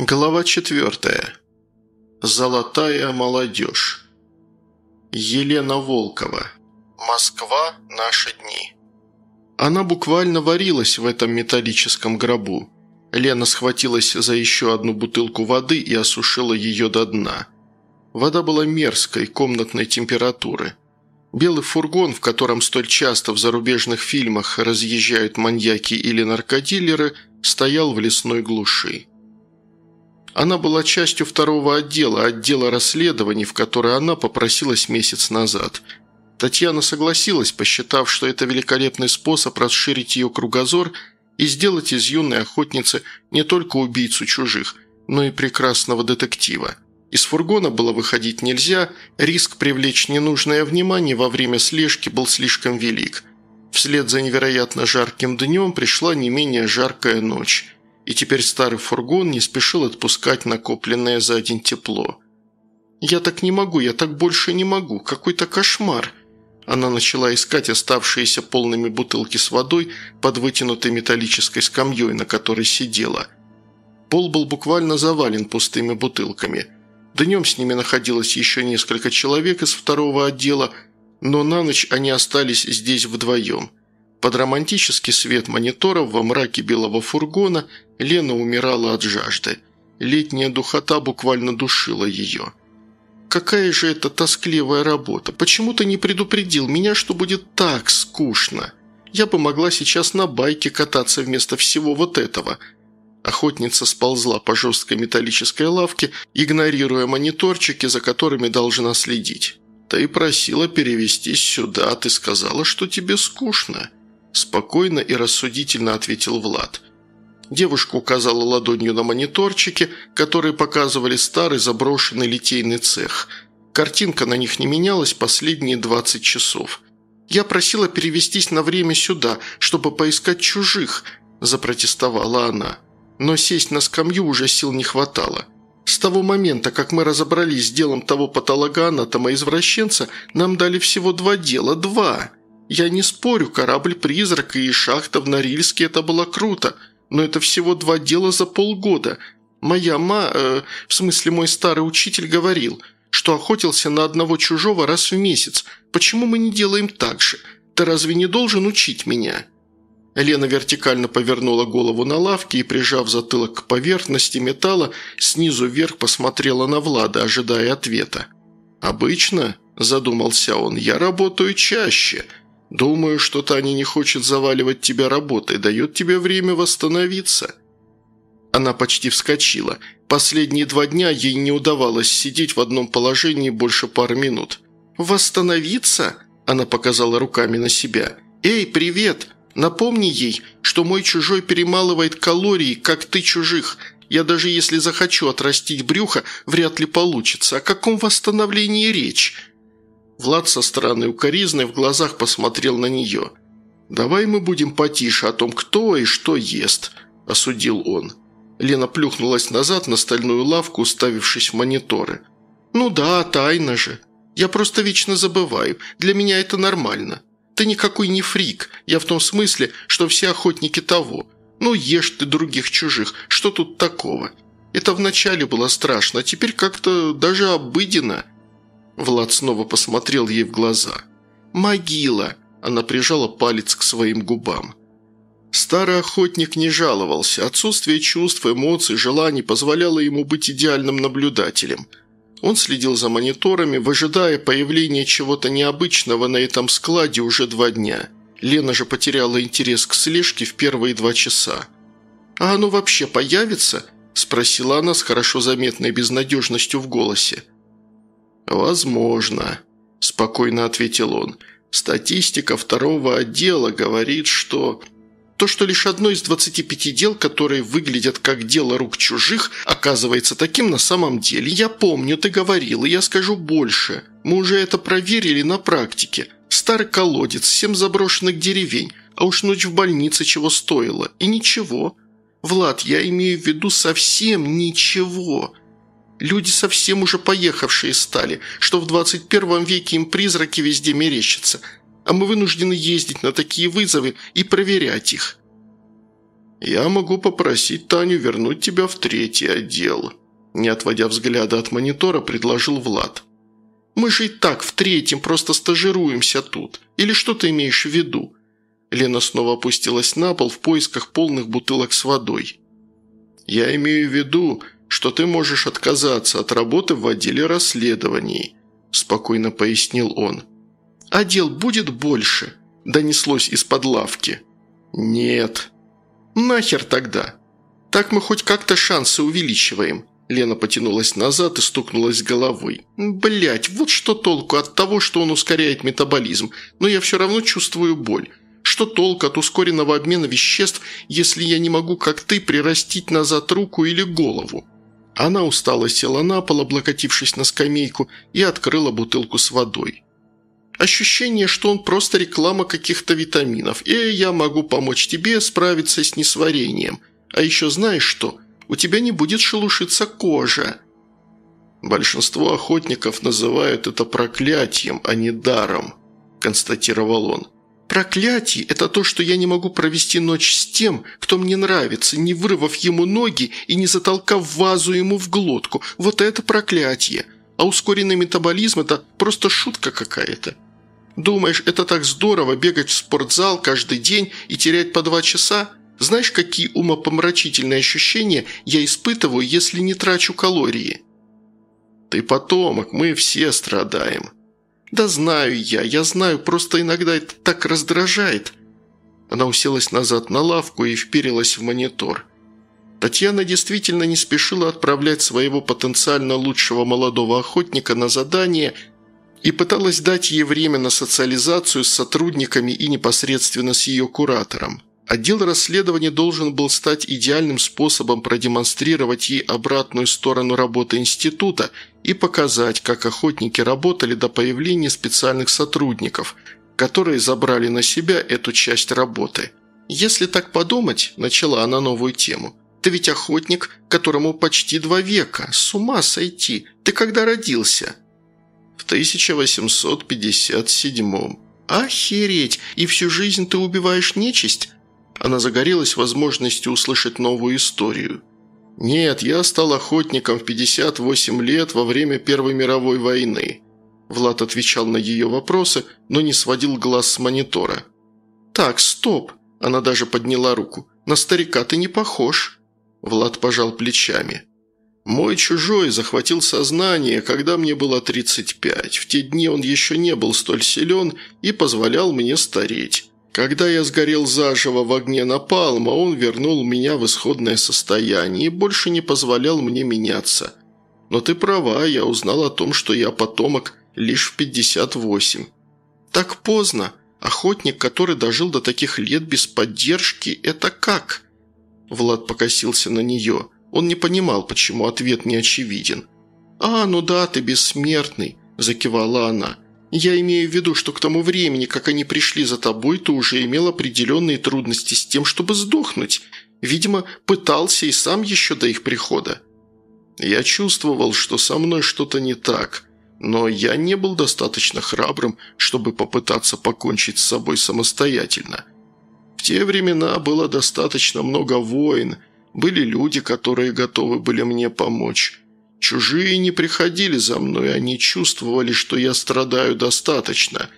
Глава четвертая. Золотая молодежь. Елена Волкова. Москва. Наши дни. Она буквально варилась в этом металлическом гробу. Лена схватилась за еще одну бутылку воды и осушила ее до дна. Вода была мерзкой, комнатной температуры. Белый фургон, в котором столь часто в зарубежных фильмах разъезжают маньяки или наркодилеры, стоял в лесной глуши. Она была частью второго отдела, отдела расследований, в который она попросилась месяц назад. Татьяна согласилась, посчитав, что это великолепный способ расширить ее кругозор и сделать из юной охотницы не только убийцу чужих, но и прекрасного детектива. Из фургона было выходить нельзя, риск привлечь ненужное внимание во время слежки был слишком велик. Вслед за невероятно жарким днем пришла не менее жаркая ночь и теперь старый фургон не спешил отпускать накопленное за день тепло. «Я так не могу, я так больше не могу, какой-то кошмар!» Она начала искать оставшиеся полными бутылки с водой под вытянутой металлической скамьей, на которой сидела. Пол был буквально завален пустыми бутылками. Днем с ними находилось еще несколько человек из второго отдела, но на ночь они остались здесь вдвоем – под романтический свет мониторов во мраке белого фургона Лена умирала от жажды. Летняя духота буквально душила ее. «Какая же это тоскливая работа! Почему ты не предупредил меня, что будет так скучно? Я бы могла сейчас на байке кататься вместо всего вот этого». Охотница сползла по жесткой металлической лавке, игнорируя мониторчики, за которыми должна следить. «Ты просила перевестись сюда, ты сказала, что тебе скучно». Спокойно и рассудительно ответил Влад. Девушка указала ладонью на мониторчики, которые показывали старый заброшенный литейный цех. Картинка на них не менялась последние 20 часов. «Я просила перевестись на время сюда, чтобы поискать чужих», – запротестовала она. Но сесть на скамью уже сил не хватало. С того момента, как мы разобрались с делом того патологоанатома-извращенца, нам дали всего два дела. Два! Я не спорю, корабль-призрак и шахта в Норильске – это было круто, но это всего два дела за полгода. Моя ма, э, в смысле мой старый учитель, говорил, что охотился на одного чужого раз в месяц. Почему мы не делаем так же? Ты разве не должен учить меня?» Лена вертикально повернула голову на лавке и, прижав затылок к поверхности металла, снизу вверх посмотрела на Влада, ожидая ответа. «Обычно», – задумался он, – «я работаю чаще». Думаю, что Таня не хочет заваливать тебя работой, дает тебе время восстановиться». Она почти вскочила. Последние два дня ей не удавалось сидеть в одном положении больше пары минут. «Восстановиться?» – она показала руками на себя. «Эй, привет! Напомни ей, что мой чужой перемалывает калории, как ты чужих. Я даже если захочу отрастить брюхо, вряд ли получится. О каком восстановлении речь?» Влад со стороны укоризны в глазах посмотрел на нее. «Давай мы будем потише о том, кто и что ест», – осудил он. Лена плюхнулась назад на стальную лавку, уставившись в мониторы. «Ну да, тайна же. Я просто вечно забываю. Для меня это нормально. Ты никакой не фрик. Я в том смысле, что все охотники того. Ну ешь ты других чужих. Что тут такого? Это вначале было страшно, а теперь как-то даже обыденно». Влад снова посмотрел ей в глаза. «Могила!» – она прижала палец к своим губам. Старый охотник не жаловался. Отсутствие чувств, эмоций, желаний позволяло ему быть идеальным наблюдателем. Он следил за мониторами, выжидая появления чего-то необычного на этом складе уже два дня. Лена же потеряла интерес к слежке в первые два часа. «А оно вообще появится?» – спросила она с хорошо заметной безнадежностью в голосе. «Возможно», – спокойно ответил он. «Статистика второго отдела говорит, что...» То, что лишь одно из 25 дел, которые выглядят как дело рук чужих, оказывается таким на самом деле. Я помню, ты говорил, и я скажу больше. Мы уже это проверили на практике. Старый колодец, семь заброшенных деревень, а уж ночь в больнице чего стоила. И ничего. Влад, я имею в виду совсем ничего. Люди совсем уже поехавшие стали, что в 21 веке им призраки везде мерещатся, а мы вынуждены ездить на такие вызовы и проверять их». «Я могу попросить Таню вернуть тебя в третий отдел», не отводя взгляда от монитора, предложил Влад. «Мы же и так в третьем просто стажируемся тут. Или что ты имеешь в виду?» Лена снова опустилась на пол в поисках полных бутылок с водой. «Я имею в виду, что ты можешь отказаться от работы в отделе расследований», – спокойно пояснил он. «А дел будет больше», – донеслось из-под лавки. «Нет». «Нахер тогда? Так мы хоть как-то шансы увеличиваем». Лена потянулась назад и стукнулась головой. Блять, вот что толку от того, что он ускоряет метаболизм, но я все равно чувствую боль. Что толку от ускоренного обмена веществ, если я не могу, как ты, прирастить назад руку или голову?» Она устало села на пол, облокотившись на скамейку, и открыла бутылку с водой. Ощущение, что он просто реклама каких-то витаминов, и я могу помочь тебе справиться с несварением. А еще знаешь что? У тебя не будет шелушиться кожа. Большинство охотников называют это проклятием, а не даром, констатировал он. Проклятие – это то, что я не могу провести ночь с тем, кто мне нравится, не вырвав ему ноги и не затолкав вазу ему в глотку. Вот это проклятие. А ускоренный метаболизм – это просто шутка какая-то. Думаешь, это так здорово бегать в спортзал каждый день и терять по два часа? Знаешь, какие умопомрачительные ощущения я испытываю, если не трачу калории?» «Ты потомок, мы все страдаем», «Да знаю я, я знаю, просто иногда это так раздражает». Она уселась назад на лавку и вперилась в монитор. Татьяна действительно не спешила отправлять своего потенциально лучшего молодого охотника на задание и пыталась дать ей время на социализацию с сотрудниками и непосредственно с ее куратором. Отдел расследования должен был стать идеальным способом продемонстрировать ей обратную сторону работы института и показать, как охотники работали до появления специальных сотрудников, которые забрали на себя эту часть работы. «Если так подумать», – начала она новую тему, – «ты ведь охотник, которому почти два века, с ума сойти. Ты когда родился?» «В 1857-м». «Охереть! И всю жизнь ты убиваешь нечисть?» Она загорелась возможностью услышать новую историю. «Нет, я стал охотником в 58 лет во время Первой мировой войны». Влад отвечал на ее вопросы, но не сводил глаз с монитора. «Так, стоп!» Она даже подняла руку. «На старика ты не похож!» Влад пожал плечами. «Мой чужой захватил сознание, когда мне было 35. В те дни он еще не был столь силен и позволял мне стареть. Когда я сгорел заживо в огне напалма, он вернул меня в исходное состояние и больше не позволял мне меняться. Но ты права, я узнал о том, что я потомок лишь в 58. Так поздно. Охотник, который дожил до таких лет без поддержки, это как? Влад покосился на нее. Он не понимал, почему ответ не очевиден. «А, ну да, ты бессмертный», – закивала она. Я имею в виду, что к тому времени, как они пришли за тобой, ты уже имел определенные трудности с тем, чтобы сдохнуть. Видимо, пытался и сам еще до их прихода. Я чувствовал, что со мной что-то не так, но я не был достаточно храбрым, чтобы попытаться покончить с собой самостоятельно. В те времена было достаточно много войн, были люди, которые готовы были мне помочь. Чужие не приходили за мной, они чувствовали, что я страдаю достаточно.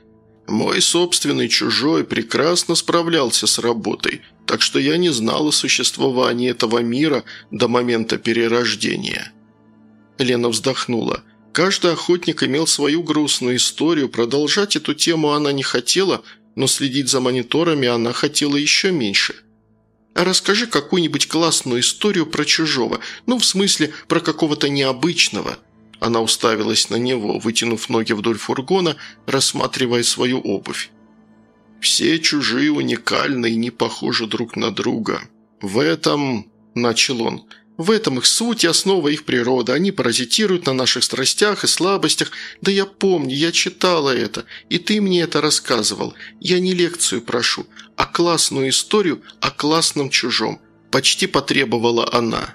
Мой собственный чужой прекрасно справлялся с работой, так что я не знал о существовании этого мира до момента перерождения». Лена вздохнула. Каждый охотник имел свою грустную историю, продолжать эту тему она не хотела, но следить за мониторами она хотела еще меньше – расскажи какую-нибудь классную историю про чужого, ну, в смысле, про какого-то необычного». Она уставилась на него, вытянув ноги вдоль фургона, рассматривая свою обувь. «Все чужие уникальны и не похожи друг на друга. В этом...» – начал он – в этом их суть и основа их природы. Они паразитируют на наших страстях и слабостях. Да я помню, я читала это, и ты мне это рассказывал. Я не лекцию прошу, а классную историю о классном чужом. Почти потребовала она.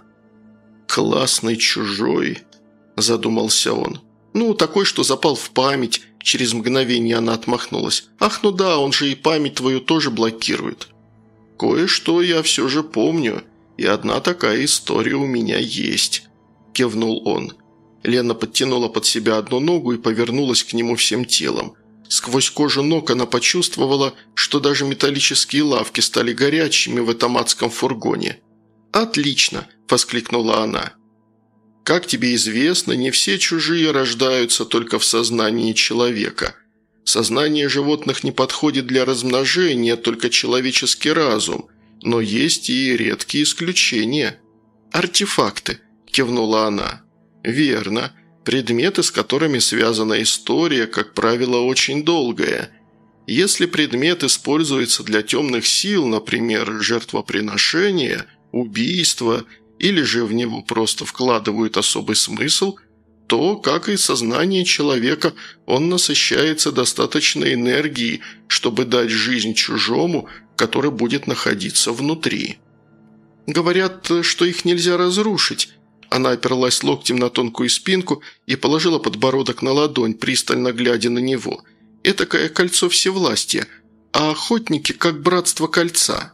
«Классный чужой», – задумался он. «Ну, такой, что запал в память». Через мгновение она отмахнулась. «Ах, ну да, он же и память твою тоже блокирует». Кое-что я все же помню, и одна такая история у меня есть», – кивнул он. Лена подтянула под себя одну ногу и повернулась к нему всем телом. Сквозь кожу ног она почувствовала, что даже металлические лавки стали горячими в этом адском фургоне. «Отлично!» – воскликнула она. «Как тебе известно, не все чужие рождаются только в сознании человека. Сознание животных не подходит для размножения, только человеческий разум, но есть и редкие исключения». «Артефакты», – кивнула она. «Верно. Предметы, с которыми связана история, как правило, очень долгая. Если предмет используется для темных сил, например, жертвоприношения, убийства, или же в него просто вкладывают особый смысл, то, как и сознание человека, он насыщается достаточной энергией, чтобы дать жизнь чужому, который будет находиться внутри. Говорят, что их нельзя разрушить, она оперлась локтем на тонкую спинку и положила подбородок на ладонь, пристально глядя на него. «Этакое кольцо всевластия, а охотники как братство кольца».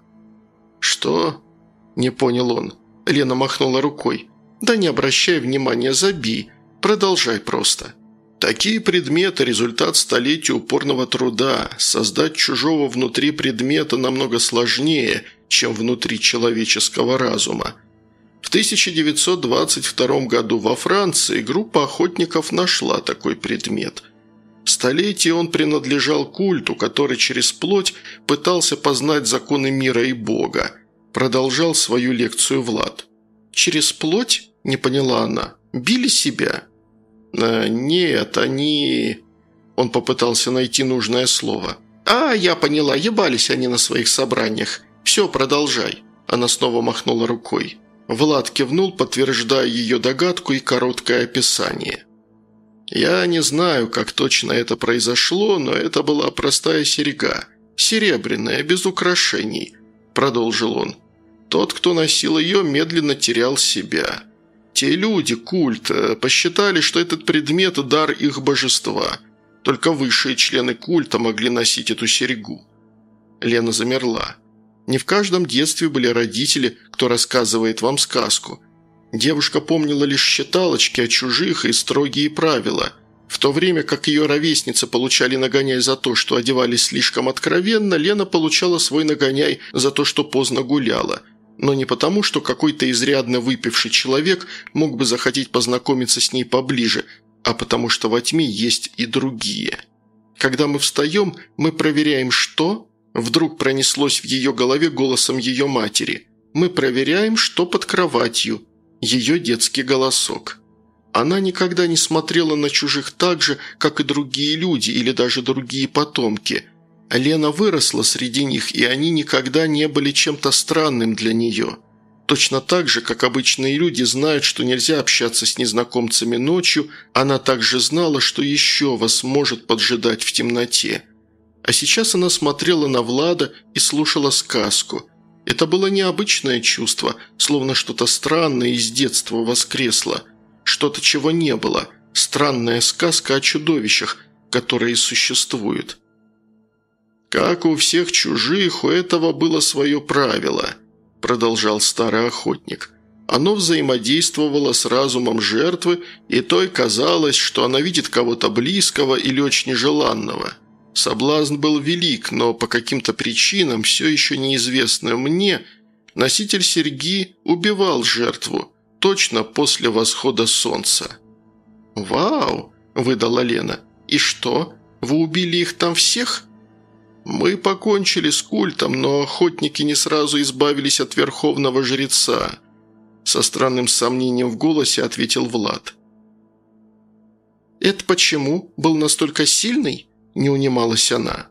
«Что?» – не понял он. Лена махнула рукой. «Да не обращай внимания, забей. Продолжай просто». Такие предметы – результат столетий упорного труда. Создать чужого внутри предмета намного сложнее, чем внутри человеческого разума. В 1922 году во Франции группа охотников нашла такой предмет. Столетие он принадлежал культу, который через плоть пытался познать законы мира и Бога. Продолжал свою лекцию Влад. «Через плоть?» – не поняла она. «Били себя?» А, «Нет, они...» Он попытался найти нужное слово. «А, я поняла, ебались они на своих собраниях. Все, продолжай». Она снова махнула рукой. Влад кивнул, подтверждая ее догадку и короткое описание. «Я не знаю, как точно это произошло, но это была простая серьга. Серебряная, без украшений», – продолжил он. «Тот, кто носил ее, медленно терял себя. Те люди, культ, э, посчитали, что этот предмет – дар их божества. Только высшие члены культа могли носить эту серьгу». Лена замерла. Не в каждом детстве были родители, кто рассказывает вам сказку. Девушка помнила лишь считалочки о чужих и строгие правила. В то время как ее ровесницы получали нагоняй за то, что одевались слишком откровенно, Лена получала свой нагоняй за то, что поздно гуляла. Но не потому, что какой-то изрядно выпивший человек мог бы захотеть познакомиться с ней поближе, а потому что во тьме есть и другие. Когда мы встаем, мы проверяем что, Вдруг пронеслось в ее голове голосом ее матери. «Мы проверяем, что под кроватью». Ее детский голосок. Она никогда не смотрела на чужих так же, как и другие люди или даже другие потомки. Лена выросла среди них, и они никогда не были чем-то странным для нее. Точно так же, как обычные люди знают, что нельзя общаться с незнакомцами ночью, она также знала, что еще вас может поджидать в темноте – а сейчас она смотрела на Влада и слушала сказку. Это было необычное чувство, словно что-то странное из детства воскресло. Что-то, чего не было. Странная сказка о чудовищах, которые существуют. «Как у всех чужих, у этого было свое правило», – продолжал старый охотник. Оно взаимодействовало с разумом жертвы, и той казалось, что она видит кого-то близкого или очень желанного – Соблазн был велик, но по каким-то причинам, все еще неизвестным мне, носитель серьги убивал жертву, точно после восхода солнца. «Вау!» – выдала Лена. «И что? Вы убили их там всех?» «Мы покончили с культом, но охотники не сразу избавились от верховного жреца», – со странным сомнением в голосе ответил Влад. «Это почему? Был настолько сильный?» – не унималась она.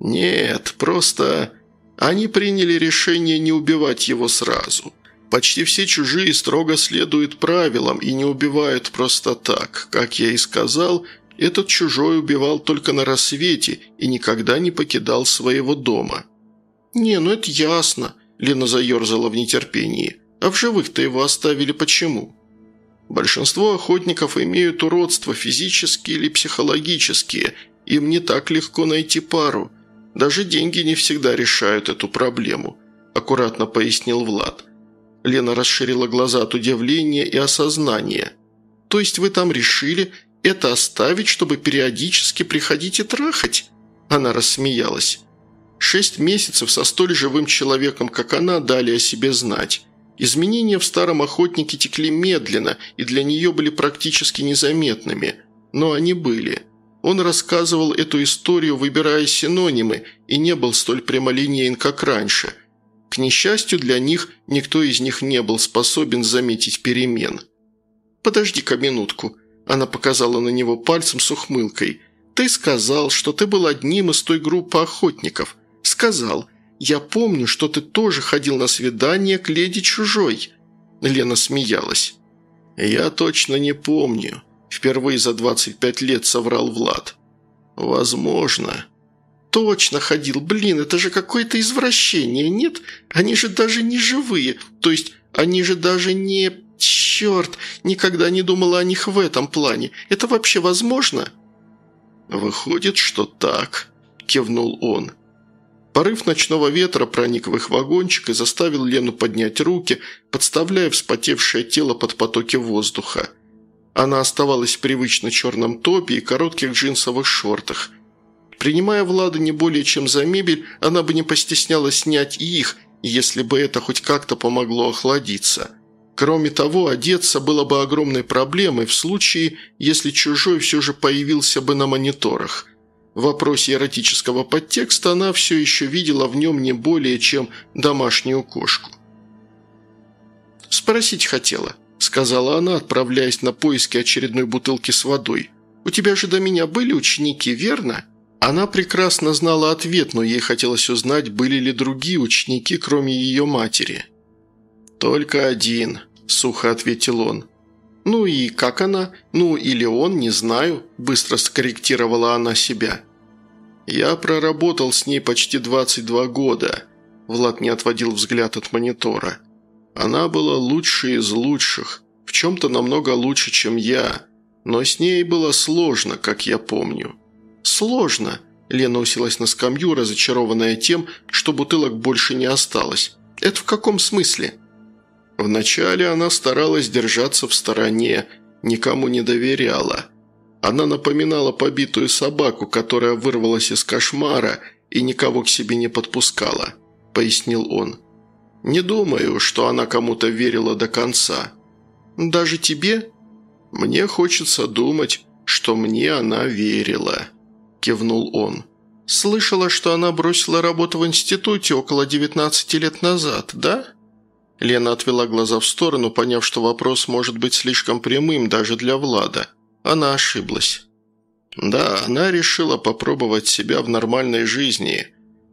«Нет, просто они приняли решение не убивать его сразу. Почти все чужие строго следуют правилам и не убивают просто так. Как я и сказал, этот чужой убивал только на рассвете и никогда не покидал своего дома». «Не, ну это ясно», – Лена заерзала в нетерпении. «А в живых-то его оставили почему?» Большинство охотников имеют уродства, физические или психологические, им не так легко найти пару. Даже деньги не всегда решают эту проблему. аккуратно пояснил Влад. Лена расширила глаза от удивления и осознания. «То есть вы там решили это оставить, чтобы периодически приходить и трахать?» Она рассмеялась. Шесть месяцев со столь живым человеком, как она, дали о себе знать. Изменения в старом охотнике текли медленно и для нее были практически незаметными, но они были. Он рассказывал эту историю, выбирая синонимы, и не был столь прямолинеен, как раньше. К несчастью для них, никто из них не был способен заметить перемен. «Подожди-ка минутку», – она показала на него пальцем с ухмылкой. «Ты сказал, что ты был одним из той группы охотников. Сказал. Я помню, что ты тоже ходил на свидание к леди чужой». Лена смеялась. «Я точно не помню. Впервые за 25 лет соврал Влад. «Возможно». «Точно ходил. Блин, это же какое-то извращение, нет? Они же даже не живые. То есть они же даже не... Черт, никогда не думала о них в этом плане. Это вообще возможно?» «Выходит, что так», – кивнул он. Порыв ночного ветра проник в их вагончик и заставил Лену поднять руки, подставляя вспотевшее тело под потоки воздуха. Она оставалась в привычно черном топе и коротких джинсовых шортах. Принимая Влада не более чем за мебель, она бы не постеснялась снять и их, если бы это хоть как-то помогло охладиться. Кроме того, одеться было бы огромной проблемой в случае, если чужой все же появился бы на мониторах. В вопросе эротического подтекста она все еще видела в нем не более чем домашнюю кошку. «Спросить хотела», – сказала она, отправляясь на поиски очередной бутылки с водой. «У тебя же до меня были ученики, верно?» Она прекрасно знала ответ, но ей хотелось узнать, были ли другие ученики, кроме ее матери. «Только один», – сухо ответил он. «Ну и как она? Ну или он, не знаю», – быстро скорректировала она себя. «Я проработал с ней почти 22 года», – Влад не отводил взгляд от монитора. Она была лучшей из лучших, в чем-то намного лучше, чем я, но с ней было сложно, как я помню. «Сложно?» – Лена уселась на скамью, разочарованная тем, что бутылок больше не осталось. «Это в каком смысле?» Вначале она старалась держаться в стороне, никому не доверяла. Она напоминала побитую собаку, которая вырвалась из кошмара и никого к себе не подпускала, пояснил он. Не думаю, что она кому-то верила до конца. Даже тебе? Мне хочется думать, что мне она верила», – кивнул он. «Слышала, что она бросила работу в институте около 19 лет назад, да?» Лена отвела глаза в сторону, поняв, что вопрос может быть слишком прямым даже для Влада. Она ошиблась. «Да, она решила попробовать себя в нормальной жизни»,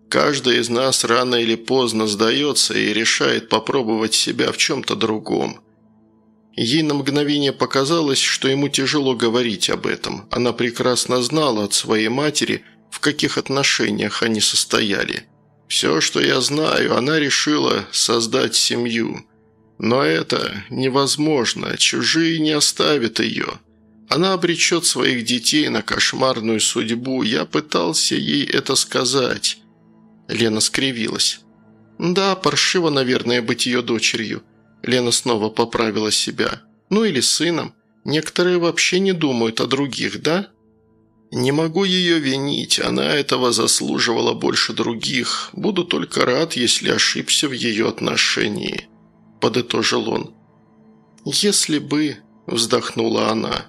Каждый из нас рано или поздно сдается и решает попробовать себя в чем-то другом. Ей на мгновение показалось, что ему тяжело говорить об этом. Она прекрасно знала от своей матери, в каких отношениях они состояли. Все, что я знаю, она решила создать семью. Но это невозможно, чужие не оставят ее. Она обречет своих детей на кошмарную судьбу. Я пытался ей это сказать. Лена скривилась. «Да, паршиво, наверное, быть ее дочерью». Лена снова поправила себя. «Ну или сыном. Некоторые вообще не думают о других, да?» «Не могу ее винить, она этого заслуживала больше других. Буду только рад, если ошибся в ее отношении», – подытожил он. «Если бы...» – вздохнула она.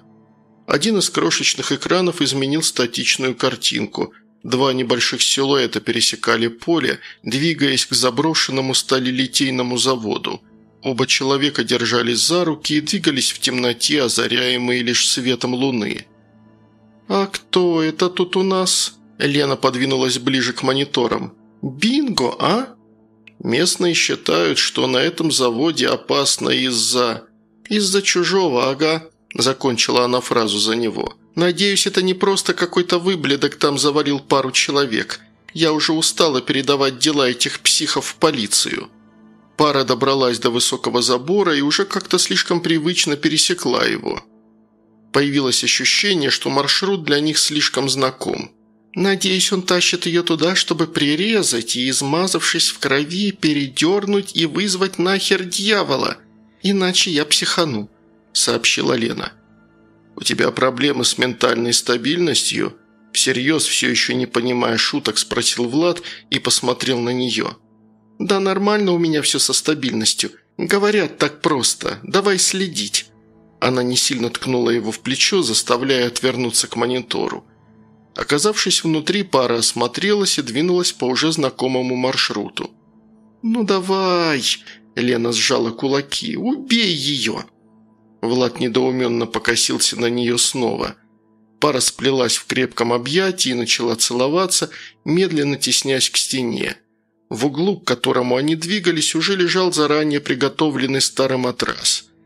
Один из крошечных экранов изменил статичную картинку – Два небольших силуэта пересекали поле, двигаясь к заброшенному сталелитейному заводу. Оба человека держались за руки и двигались в темноте, озаряемые лишь светом луны. «А кто это тут у нас?» Лена подвинулась ближе к мониторам. «Бинго, а?» «Местные считают, что на этом заводе опасно из-за...» «Из-за чужого, ага», – закончила она фразу за него. Надеюсь, это не просто какой-то выбледок там завалил пару человек. Я уже устала передавать дела этих психов в полицию». Пара добралась до высокого забора и уже как-то слишком привычно пересекла его. Появилось ощущение, что маршрут для них слишком знаком. Надеюсь, он тащит ее туда, чтобы прирезать и, измазавшись в крови, передернуть и вызвать нахер дьявола. Иначе я психану», – сообщила Лена. «У тебя проблемы с ментальной стабильностью?» Всерьез, все еще не понимая шуток, спросил Влад и посмотрел на нее. «Да нормально у меня все со стабильностью. Говорят так просто. Давай следить». Она не сильно ткнула его в плечо, заставляя отвернуться к монитору. Оказавшись внутри, пара осмотрелась и двинулась по уже знакомому маршруту. «Ну давай!» – Лена сжала кулаки. «Убей ее!» Влад недоуменно покосился на нее снова. Пара сплелась в крепком объятии и начала целоваться, медленно теснясь к стене. В углу, к которому они двигались, уже лежал заранее приготовленный старый матрас –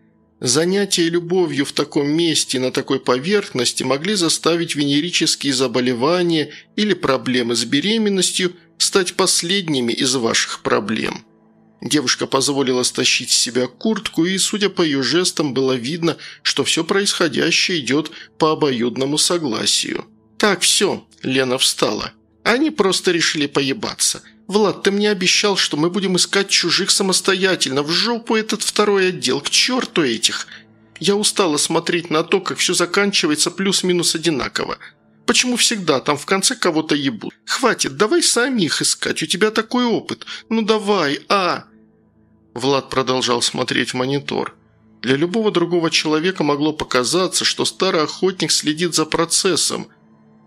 Занятия любовью в таком месте на такой поверхности могли заставить венерические заболевания или проблемы с беременностью стать последними из ваших проблем. Девушка позволила стащить с себя куртку, и, судя по ее жестам, было видно, что все происходящее идет по обоюдному согласию. «Так, все», – Лена встала. «Они просто решили поебаться. «Влад, ты мне обещал, что мы будем искать чужих самостоятельно. В жопу этот второй отдел, к черту этих!» Я устала смотреть на то, как все заканчивается плюс-минус одинаково. Почему всегда там в конце кого-то ебут? Хватит, давай сами их искать, у тебя такой опыт. Ну давай, а!» Влад продолжал смотреть в монитор. Для любого другого человека могло показаться, что старый охотник следит за процессом.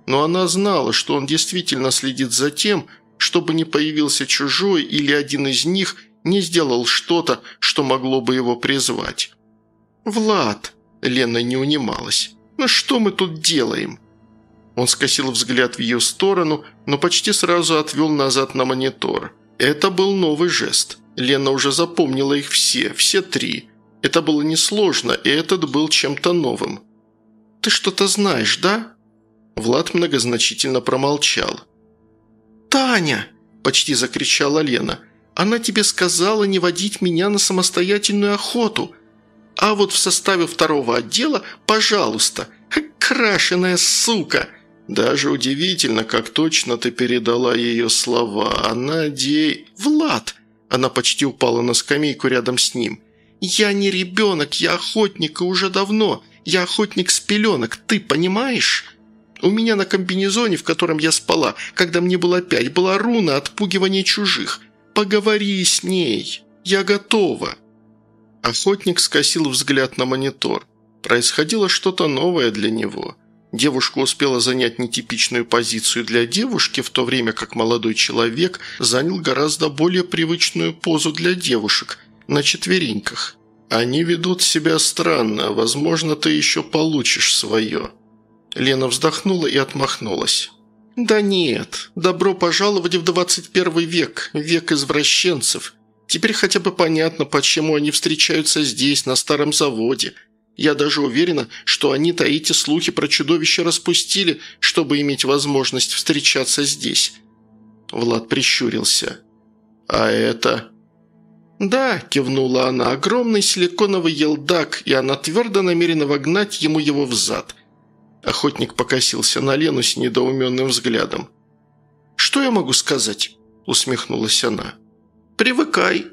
Но она знала, что он действительно следит за тем, чтобы не появился чужой или один из них не сделал что-то, что могло бы его призвать. «Влад!» – Лена не унималась. «Ну что мы тут делаем?» Он скосил взгляд в ее сторону, но почти сразу отвел назад на монитор. Это был новый жест. Лена уже запомнила их все, все три. Это было несложно, и этот был чем-то новым. «Ты что-то знаешь, да?» Влад многозначительно промолчал. «Таня!» – почти закричала Лена. «Она тебе сказала не водить меня на самостоятельную охоту. А вот в составе второго отдела, пожалуйста, крашеная сука!» «Даже удивительно, как точно ты передала ее слова. Она де... Влад!» Она почти упала на скамейку рядом с ним. «Я не ребенок, я охотник и уже давно. Я охотник с пеленок, ты понимаешь?» У меня на комбинезоне, в котором я спала, когда мне было пять, была руна отпугивания чужих. Поговори с ней. Я готова». Охотник скосил взгляд на монитор. Происходило что-то новое для него. Девушка успела занять нетипичную позицию для девушки, в то время как молодой человек занял гораздо более привычную позу для девушек – на четвереньках. «Они ведут себя странно, возможно, ты еще получишь свое», Лена вздохнула и отмахнулась. «Да нет, добро пожаловать в 21 век, век извращенцев. Теперь хотя бы понятно, почему они встречаются здесь, на старом заводе. Я даже уверена, что они-то эти слухи про чудовище распустили, чтобы иметь возможность встречаться здесь». Влад прищурился. «А это...» «Да», – кивнула она, – «огромный силиконовый елдак, и она твердо намерена вогнать ему его в зад». Охотник покосился на Лену с недоуменным взглядом. «Что я могу сказать?» – усмехнулась она. «Привыкай»,